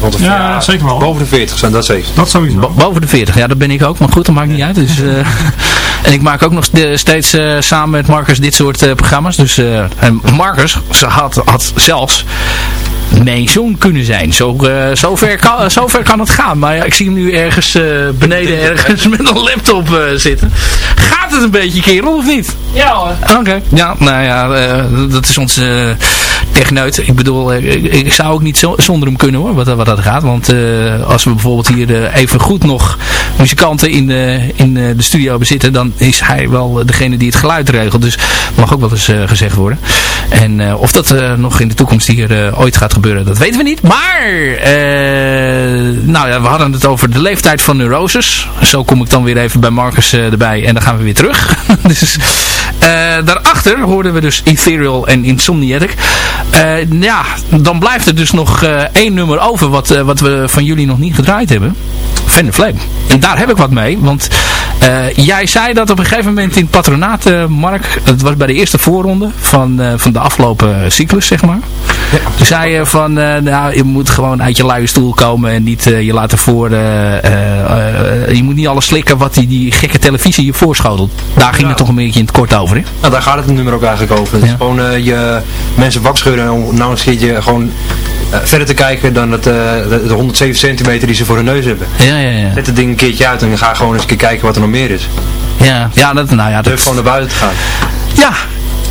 Rond de, Ja, zeker wel. Boven de 40 zijn dat zeker. Dat sowieso. Bo- boven de 40, ja dat ben ik ook, maar goed, dat maakt niet uit. Dus, eh, en ik maak ook nog ste- steeds eh, samen met Marcus dit soort eh, programma's. Dus, eh, en Marcus ze had, had zelfs mijn zoon kunnen zijn. Zo, eh, zo, ver kan, zo ver kan het gaan. Maar ja, ik zie hem nu ergens eh, beneden ergens met een laptop eh, zitten. Gaat het een beetje kerel of niet? Ja hoor. Oké. Ja, nou ja, eh, dat is onze uh, techneut. Ik bedoel, eh, ik, ik zou ook niet zo, zonder hem kunnen hoor, wat, wat dat gaat. Want eh, als we bijvoorbeeld hier eh, even goed nog muzikanten in, de, in eh, de studio bezitten, dan is hij wel degene die het geluid regelt. Dus mag ook wel eens eh, gezegd worden. En eh, of dat eh, nog in de toekomst hier eh, ooit gaat gebeuren, dat weten we niet. Maar, nou ja, we hadden het over de leeftijd van neuroses. Zo kom ik dan weer even bij Marcus erbij en dan gaan we weer terug. dus... Daarachter hoorden we dus Ethereal en Insomniatic. Uh, ja, dan blijft er dus nog één nummer over wat, wat we van jullie nog niet gedraaid hebben. Van de Flame. En daar heb ik wat mee, want jij zei dat op een gegeven moment in het patronaat, Mark, het was bij de eerste voorronde van, van de afgelopen cyclus, zeg maar. Ja, Toen zei je van, nou, je moet gewoon uit je luie stoel komen en niet je laten voor, je moet niet alles slikken wat die, die gekke televisie je voorschotelt. Daar ging ja. het toch een beetje in het kort over, hè? Nou, daar gaat het nummer ook eigenlijk over. Het is gewoon je mensen wakscheuren om nou een keertje gewoon verder te kijken dan het, uh, de, de, 107 centimeter die ze voor hun neus hebben. Ja, ja, ja. Zet het ding een keertje uit en ga gewoon eens een keer kijken wat er nog meer is. Ja, ja dat, nou ja. Durf gewoon naar buiten te gaan. Ja,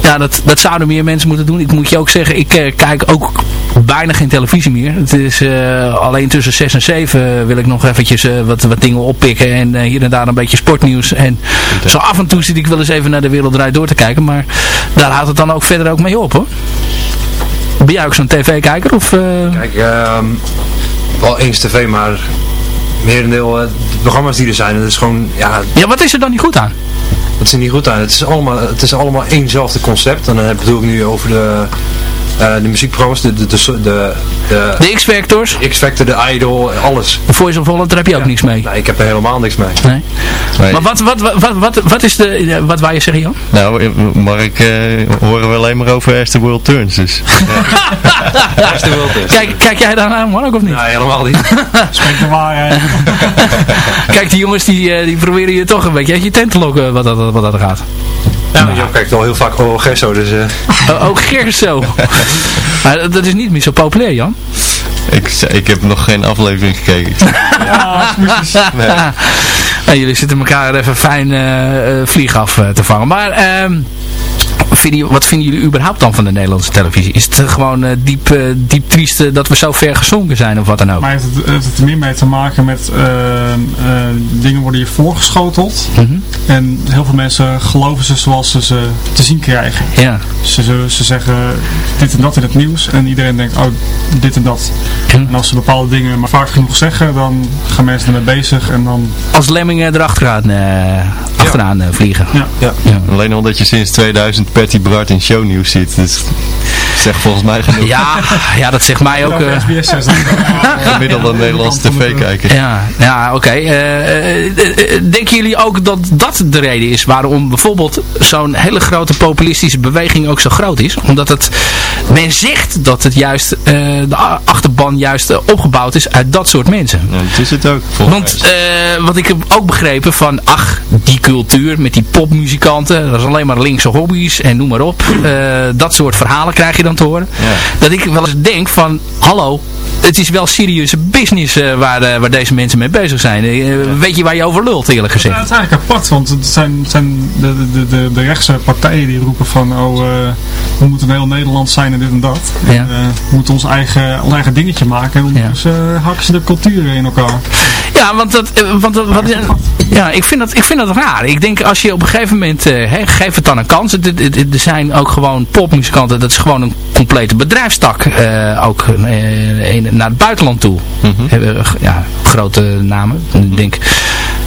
ja, dat, dat zouden meer mensen moeten doen. Ik moet je ook zeggen, ik uh, kijk ook bijna geen televisie meer. Het is uh, alleen tussen 6 en 7 wil ik nog eventjes uh, wat, wat dingen oppikken. En hier en daar een beetje sportnieuws. En zo af en toe zit ik wel eens even naar de wereld door te kijken. Maar daar houdt het dan ook verder ook mee op hoor. Ben jij ook zo'n tv-kijker? Of, Kijk, um, wel eens tv, maar merendeel de programma's die er zijn, dat is gewoon, ja... Ja, wat is er dan niet goed aan? Dat is er niet goed aan. Het is allemaal, het is allemaal éénzelfde concept. En dan bedoel ik nu over de, de muziekprogramma's, de, de, de, de, de, de X-Factors? X-Factor, de Idol, alles. De Voice of Holland, daar heb je ja. ook niks mee? Nee, ik heb er helemaal niks mee. Nee. nee. Maar wat, wat, wat, wat, wat is de, wat wou je zeggen Jan? Nou, Mark, uh, horen we alleen maar over As the World Turns, dus. As the World Turns. Kijk, kijk jij daar naar Mark of niet? Nee, helemaal niet. Spreek de waarheid. kijk, die jongens die, die proberen je toch een beetje uit je tent te lokken wat dat, wat dat gaat. Ja, je kijkt wel heel vaak Oh Gesso, dus... eh, Oh, ook Gerso. Maar dat is niet meer zo populair, Jan. Ik, ik heb nog geen aflevering gekeken. Nee. Nou, jullie zitten elkaar even fijn eh, eh, vlieg af eh, te vangen. Maar ehm, wat vinden jullie überhaupt dan van de Nederlandse televisie? Is het eh, gewoon eh, diep, eh, diep triest dat we zo ver gezonken zijn of wat dan ook? Maar heeft het, heeft het er meer mee te maken met eh, eh, dingen worden je voorgeschoteld. Mhm. En heel veel mensen geloven ze zoals ze ze te zien krijgen. Ja. Ze, ze, ze zeggen dit en dat in het nieuws en iedereen denkt, oh, dit en dat. En als ze bepaalde dingen maar vaak genoeg zeggen, dan gaan mensen ermee bezig en dan... Als lemmingen erachteraan eh, achteraan vliegen. Ja. ja. Alleen al dat je sinds 2000 Patty Bart in shownieuws ziet. Dus zegt volgens mij genoeg. Ja, ja, dat zegt mij ook... eh, 6 dan. Gemiddelde Nederlandse tv kijken. Ja, ja oké. Eh, eh, eh, denken jullie ook dat dat de reden is waarom bijvoorbeeld zo'n hele grote populistische beweging ook zo groot is? Omdat het, men zegt dat het juist, eh, de achterban juist eh, opgebouwd is uit dat soort mensen. Ja, dat is het ook. Volgens Want eh, wat ik heb ook begrepen van, ach, die cultuur met die popmuzikanten, dat is alleen maar linkse hobby's en noem maar op. Eh, dat soort verhalen krijg je dan te horen. Ja. Dat ik wel eens denk van, hallo, het is wel serieuze business eh, waar, eh, waar deze mensen mee bezig zijn. Eh, weet je waar je over lult, eerlijk Ja, gezegd? het is eigenlijk apart, want het zijn, zijn de, de, de, de rechtse partijen die roepen van, oh, we moeten heel Nederland zijn en dit en dat. Ja. En, we moeten ons eigen, ons eigen dingetje maken en eh, hakken ze de culturen in elkaar. Ja, want dat, want dat wat, ja, ik vind dat, ik vind dat raar. Ik denk als je op een gegeven moment, hè, geef het dan een kans. Er zijn ook gewoon popmuzikanten, dat is gewoon een complete bedrijfstak. ook in- naar het buitenland toe. Hebben, eh, ja, grote namen. Ik denk,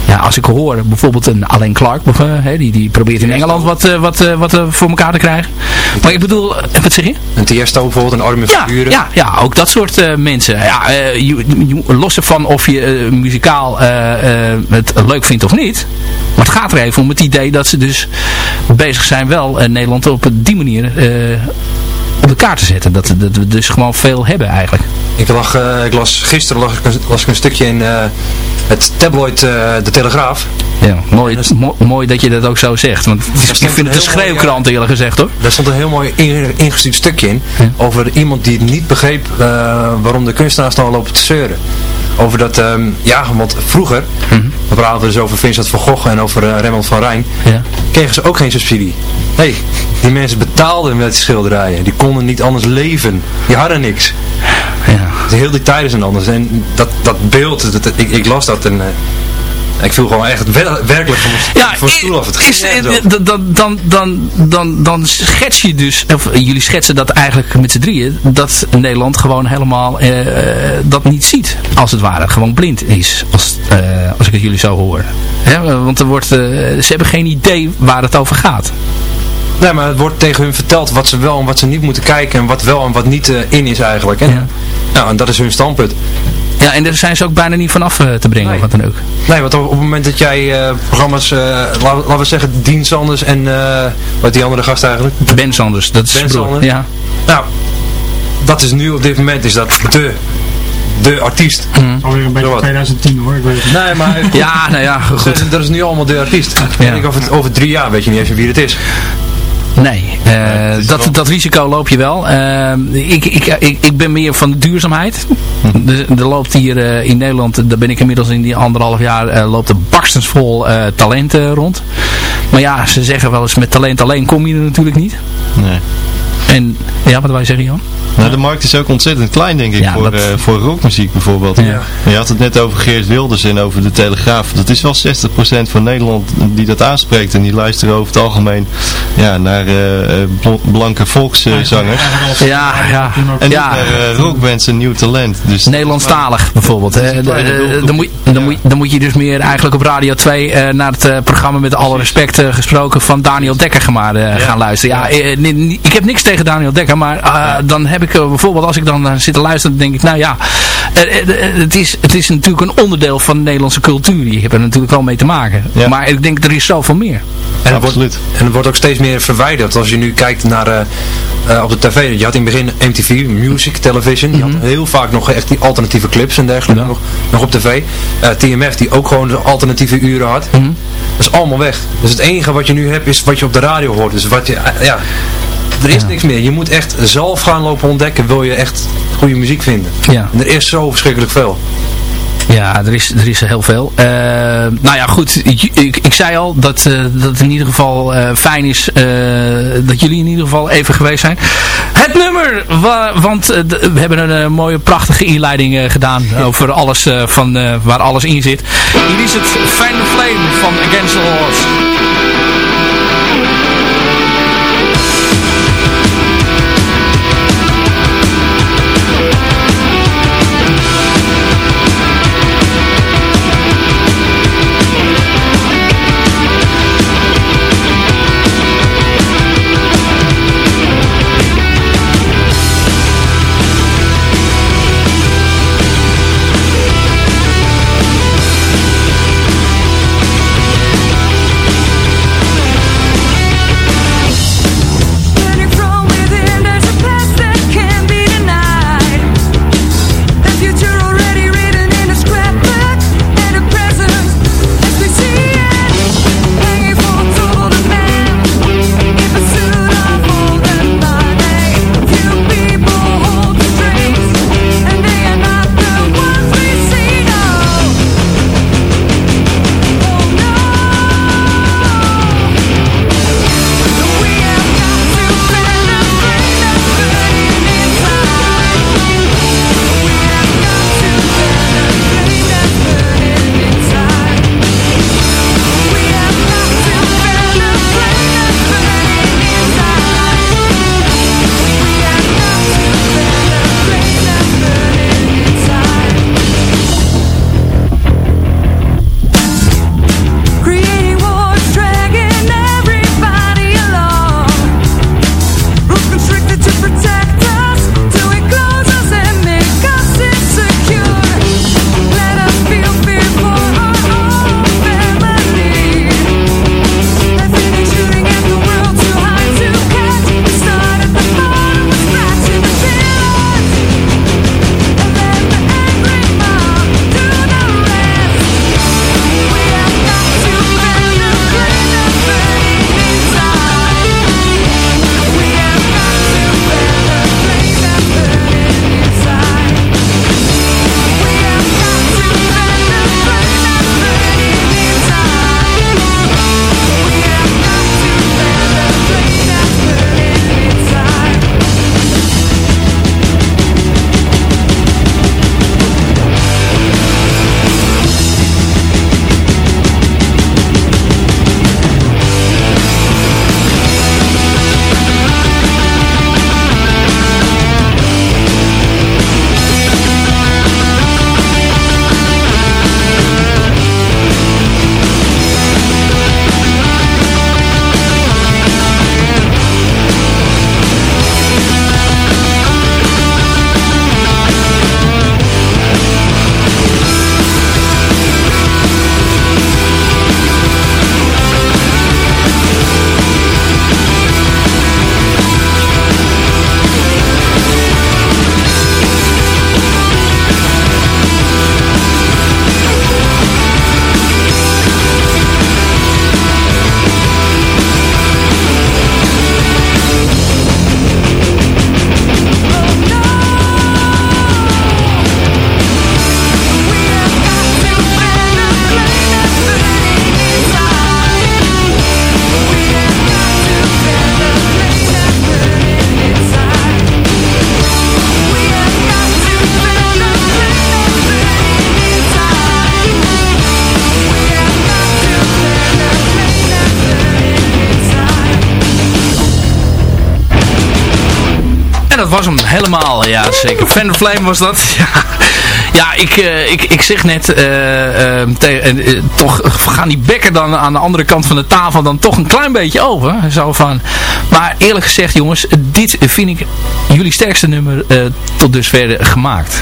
ja, als ik hoor bijvoorbeeld een Alain Clark, eh, hè, die, die probeert in Engeland wat, eh, wat, eh, wat eh, voor elkaar te krijgen. Maar ik bedoel, wat zeg je? Een Tiesto bijvoorbeeld, een Ja, van Buren. ja, ja, ook dat soort mensen. Ja, je- los ervan of je muzikaal het leuk vindt of niet. Maar het gaat er even om het idee dat ze dus bezig zijn wel Nederland op die manier op de kaart te zetten. Dat, dat we dus gewoon veel hebben eigenlijk. Ik, lag, eh, ik las, gisteren las ik, een- las ik een stukje in eh, het tabloid eh, De Telegraaf. Ja, mooi, mo- mooi dat je dat ook zo zegt. Want ik vind het een mooi, schreeuwkrant eerlijk gezegd hoor. Daar stond een heel mooi in- ingestuurd stukje in. Ja. Over iemand die het niet begreep waarom de kunstenaars nou lopen te zeuren. Over dat, ehm, ja, want vroeger, Mhm. we praten dus over Vincent van Gogh en over Remmel van Rijn, Ja. kregen ze ook geen subsidie. Nee, die mensen betaalden met die schilderijen. Die konden niet anders leven. Die hadden niks. Ja. Dus heel die tijden zijn anders. En dat, dat beeld, dat, ik, ik las dat en eh, ik viel gewoon echt wer- werkelijk van mijn Ja, stoel af. Het is, eh, dan, dan, dan, dan, dan schets je dus, of jullie schetsen dat eigenlijk met z'n drieën, dat Nederland gewoon helemaal eh, eh, dat niet ziet, als het ware. Gewoon blind is, als, eh, als ik het jullie zo hoor. Hè, want er wordt, eh, ze hebben geen idee waar het over gaat. Nee, maar het wordt tegen hun verteld wat ze wel en wat ze niet moeten kijken en wat wel en wat niet eh, in is eigenlijk. En, Ja. nou, en dat is hun standpunt. Ja, en daar zijn ze ook bijna niet vanaf eh, te brengen, Nee. of wat dan ook. Nee, want op, op het moment dat jij eh, programma's, eh, la- laten we zeggen, Dien Sanders en eh, wat die andere gast eigenlijk? Ben Sanders, dat is Ben broer. Sanders. Ja. Nou, dat is nu op dit moment is dat de, de artiest. Alweer een beetje Zowat. 2010 hoor, ik weet het niet. Nee, maar ja, nou ja, dat, goed. is, dat is nu allemaal de artiest. Ja. En ik over, over drie jaar weet je niet eens wie het is. Nee, eh, dat, dat risico loop je wel. Eh, ik, ik, ik, ik ben meer van de duurzaamheid. Er loopt hier eh, in Nederland, daar ben ik inmiddels in die anderhalf jaar, loopt er barstensvol eh talenten rond. Maar ja, ze zeggen wel eens met talent alleen kom je er natuurlijk niet. Nee. En ja, wat wij zeggen Jan? Nou, de markt is ook ontzettend klein, denk ik, Ja, voor, dat- eh, voor rockmuziek bijvoorbeeld. Ja. Je had het net over Geert Wilders en over de Telegraaf. Dat is wel 60% van Nederland die dat aanspreekt. En die luisteren over het algemeen ja, naar eh, eh, bl- blanke volkszangers. Ja, ja. en ja. naar rockbands en nieuw talent. Dus Nederlandstalig bijvoorbeeld. Dan moet, dan, moet, dan moet je dus meer eigenlijk op Radio 2 eh, naar het programma met alle respect gesproken van Daniel Dekker eh, gaan luisteren. Ja, ik heb niks tegen tegen Daniel Dekker. Maar eh, dan heb ik eh, bijvoorbeeld, als ik dan eh, zit te luisteren, dan denk ik, nou ja, het, is, het is natuurlijk een onderdeel van de Nederlandse cultuur. Die hebben er natuurlijk wel mee te maken. Ja. Maar ik denk, er is zoveel meer. En het, wordt, Absoluut. en het wordt ook steeds meer verwijderd. Als je nu kijkt naar op de tv. Je had in het begin MTV, Music, Television. Je had heel vaak nog echt die alternatieve clips en dergelijke nog, nog op tv. Eh, TMF die ook gewoon de alternatieve uren had. Dat is allemaal weg. Dus het enige wat je nu hebt is wat je op de radio hoort. Dus wat je, ja, er is niks meer. Je moet echt zelf gaan lopen ontdekken. Wil je echt goede muziek vinden. Ja. En er is zo verschrikkelijk veel. Ja, er is, er is heel veel. Eh, nou ja, goed. Ik, ik, ik zei al dat, eh, dat het in ieder geval eh, fijn is dat jullie in ieder geval even geweest zijn. Het nummer, wa- want we hebben een mooie prachtige inleiding gedaan over alles van, waar alles in zit. Hier is het Fan Flame van Against the Odds. Fan Flame was dat. Ja. Ja, ik, eh, ik, ik zeg net, eh, toch gaan die bekken dan aan de andere kant van de tafel dan toch een klein beetje open. Zo van. Maar eerlijk gezegd jongens, dit vind ik jullie sterkste nummer tot dusver gemaakt.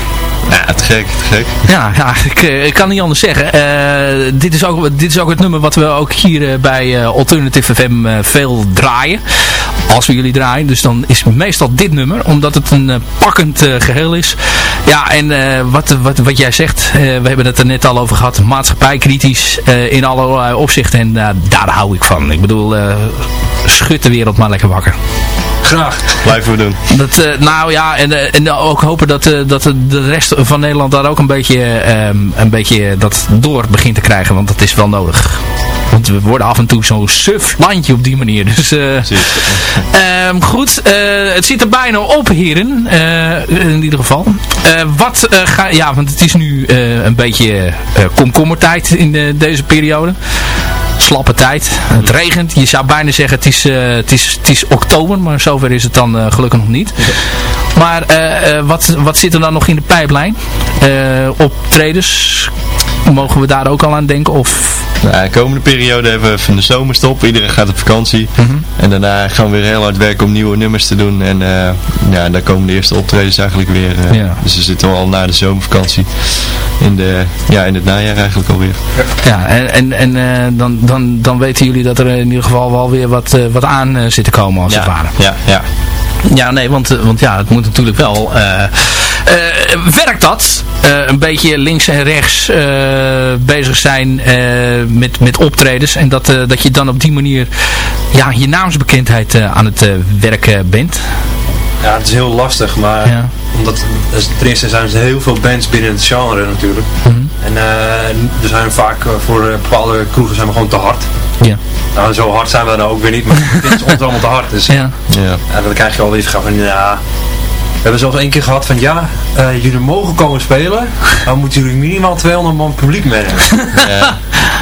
Ja, te gek, te gek. Ja, ja ik, eh, ik kan niet anders zeggen. Eh, dit, is ook, dit is ook het nummer wat we ook hier eh, bij Alternative FM veel draaien. Als we jullie draaien. Dus dan is meestal dit nummer. Omdat het een eh, pakkend eh, geheel is. Ja, en eh, wat, wat, wat jij zegt. eh, we hebben het er net al over gehad. Maatschappijkritisch eh, in allerlei opzichten. En daar hou ik van. Ik bedoel, eh schud de wereld maar lekker wakker. Graag. Blijven we doen. Dat, eh, nou ja, en, en ook hopen dat, eh, dat de de rest van Nederland daar ook een beetje, ehm, een beetje dat door begint te krijgen. Want dat is wel nodig. Want we worden af en toe zo'n suf landje op die manier. Dus eh, ehm, goed, eh, het zit er bijna op heren. eh, in ieder geval. Wat ga, ja, want het is nu een beetje komkommertijd in deze periode slappe tijd. Het regent. Je zou bijna zeggen het is, eh, het is, het is oktober, maar zover is het dan eh, gelukkig nog niet. Maar eh, eh, wat, wat zit er dan nog in de pijplijn? Eh optredens, mogen we daar ook al aan denken? Of, Nou, de komende periode hebben we even de zomerstop. Iedereen gaat op vakantie. En daarna gaan we weer heel hard werken om nieuwe nummers te doen. En eh, ja, daar komen de eerste optredens eigenlijk weer. eh, Ja. Dus we zitten al na de zomervakantie. In, de, ja, in het najaar eigenlijk alweer. ja, en, en, en eh, dan, dan, dan weten jullie dat er in ieder geval wel weer wat, eh, wat aan eh, zit te komen als het ware. Ja, ja. Ja, nee, want, eh, want ja, het moet natuurlijk wel... werkt dat? Een beetje links en rechts bezig zijn met, met optredens. En dat, dat je dan op die manier ja, je naamsbekendheid aan het werken bent. Ja, het is heel lastig, maar Ja. omdat dus ten eerste zijn er heel veel bands binnen het genre natuurlijk. Mhm. En eh, er zijn vaak eh, voor eh, bepaalde kroegen zijn we gewoon te hard. Ja. Nou, zo hard zijn we dan ook weer niet, maar dit is ons allemaal te hard. Dus Ja. ja. ja, dan krijg je alweer van, van ja... We hebben zelfs één keer gehad van ja, eh, jullie mogen komen spelen, maar moeten jullie minimaal 200 man publiek meenemen. Ja.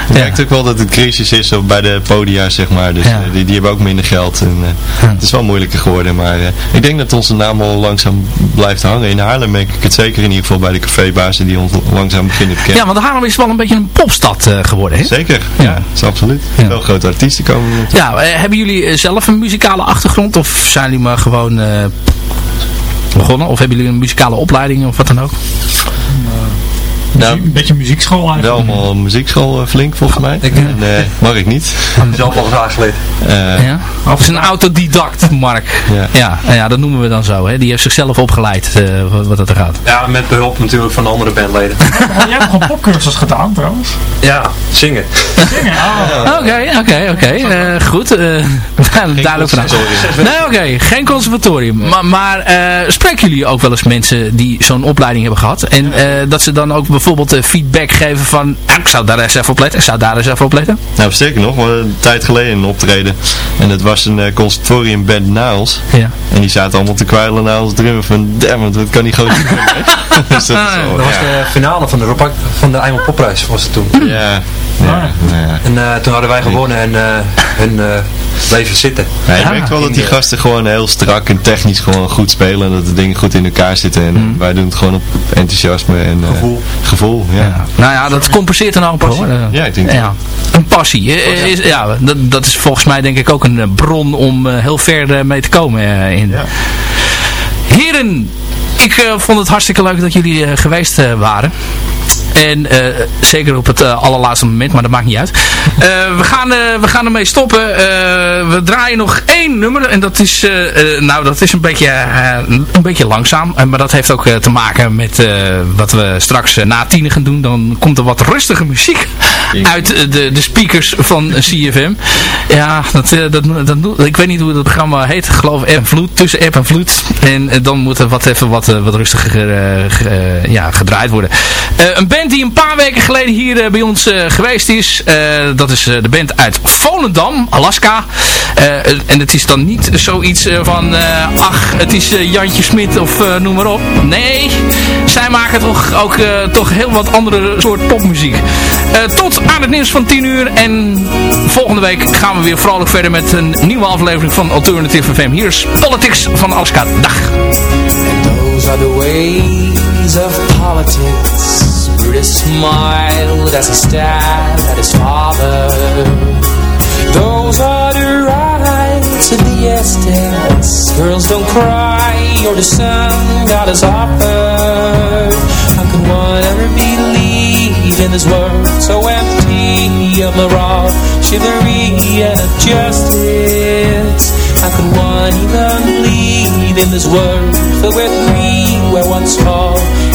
Je merkt ook wel dat het crisis is op bij de podia, zeg maar. Dus Ja. eh, die, die hebben ook minder geld. En, eh, Het is wel moeilijker geworden, maar eh, ik denk dat onze naam al langzaam blijft hangen. In Haarlem merk ik het zeker in ieder geval bij de cafébazen die ons langzaam beginnen te kennen. ja, want Haarlem is wel een beetje een popstad eh, geworden. Hè? Zeker, Ja. ja, dat is absoluut. Ja. Veel grote artiesten komen. Ja, hebben jullie zelf een muzikale achtergrond? Of zijn jullie maar gewoon eh, begonnen? Of hebben jullie een muzikale opleiding of wat dan ook? Nou, Een beetje muziekschool wel eigenlijk. allemaal een muziekschool eh, flink volgens mij. Ik- eh, mag ik niet. Zelf al graag geleerd. Eh, Ja? Of is een autodidact, Mark? Ja. Ja, nou ja, dat noemen we dan zo. Hè? Die heeft zichzelf opgeleid, eh, wat, wat dat er gaat. Ja, met behulp natuurlijk van de andere bandleden. Oh, jij hebt gewoon popcursus gedaan trouwens. Ja, zingen. Zingen, ah. Oké, oké, oké. Eh, Goed. eh, duidelijk vandaag. Nee, oké. Geen conservatorium. Maar, maar eh, spreken jullie ook wel eens mensen die zo'n opleiding hebben gehad? En eh, dat ze dan ook bijvoorbeeld eh, feedback geven van... "Ah, ik zou daar eens even op letten. Ik zou daar eens even op letten. nou, sterker nog, we hadden een tijd geleden een optreden. En dat was een eh, conservatorium band Niles. Ja. En die zaten allemaal te kwijlen naar ons drummen van, damn wat kan die gozer doen, hè? dus dat is Ah, wel, Dat was de finale van de, Rob- van de Eimel Popprijs was het toen. Ja, ja, nou ja. En eh, toen hadden wij gewonnen en eh hun eh, bleven zitten. Ja, je Ja. merkt wel dat die gasten gewoon heel strak en technisch gewoon goed spelen. En dat de dingen goed in elkaar zitten. En wij doen het gewoon op enthousiasme en eh, Gevoel. gevoel, ja. Ja. Nou ja, dat compenseert dan ook hoor. Ja, ik denk ja. Een passie. Is, ja, dat, dat is volgens mij denk ik ook een bron om heel ver mee te komen. in. Ja. Heren, ik vond het hartstikke leuk dat jullie eh, geweest waren. En eh, zeker op het eh, allerlaatste moment, maar dat maakt niet uit. Eh, we, gaan, we gaan ermee stoppen. We draaien nog één nummer. En dat is, nou, dat is een beetje, een beetje langzaam. Maar dat heeft ook te maken met wat we straks na tienen gaan doen. Dan komt er wat rustige muziek uit de, de speakers van CFM. Ja, dat, dat, dat, ik weet niet hoe het programma heet. Ik geloof App en Vloed, tussen App en Vloed. En dan moet er wat, even wat, wat rustiger ge- ja, gedraaid worden. Een die een paar weken geleden hier eh, bij ons eh, geweest is. eh, dat is de band uit Volendam, Alaska. En het is dan niet zoiets van... ach, het is Jantje Smit of noem maar op. Nee, zij maken toch ook toch heel wat andere soort popmuziek. Tot aan het nieuws van 10 uur. En volgende week gaan we weer vrolijk verder met een nieuwe aflevering van Alternative FM. Hier is Politics van Alaska. Dag. Those are the ways of politics. Smiled as he stabbed at his father. Those are the rights of the estates. Girls don't cry, or the sun God has offered. How can one ever believe in this world so empty of morale, chivalry and of justice? How can one even believe in this world filled with greed where one's fall